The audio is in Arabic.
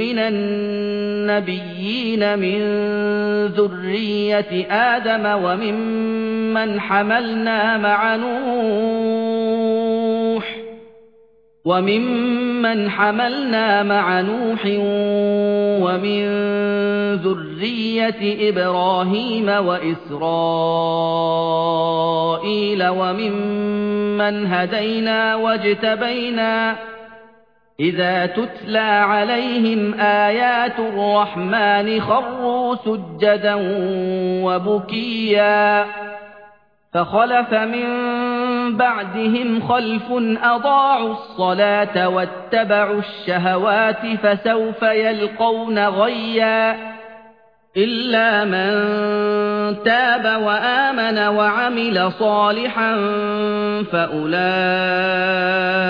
من النبيين من ذرية آدم وممن حملنا مع نوح وممن حملنا مع نوح ومن ذرية إبراهيم وإسرائيل وممن هدينا واجتبينا إذا تتلى عليهم آيات الرحمن خروا سجدا وبكيا فخلف من بعدهم خلف أضاعوا الصلاة واتبعوا الشهوات فسوف يلقون غيا إلا من تاب وآمن وعمل صالحا فأولئك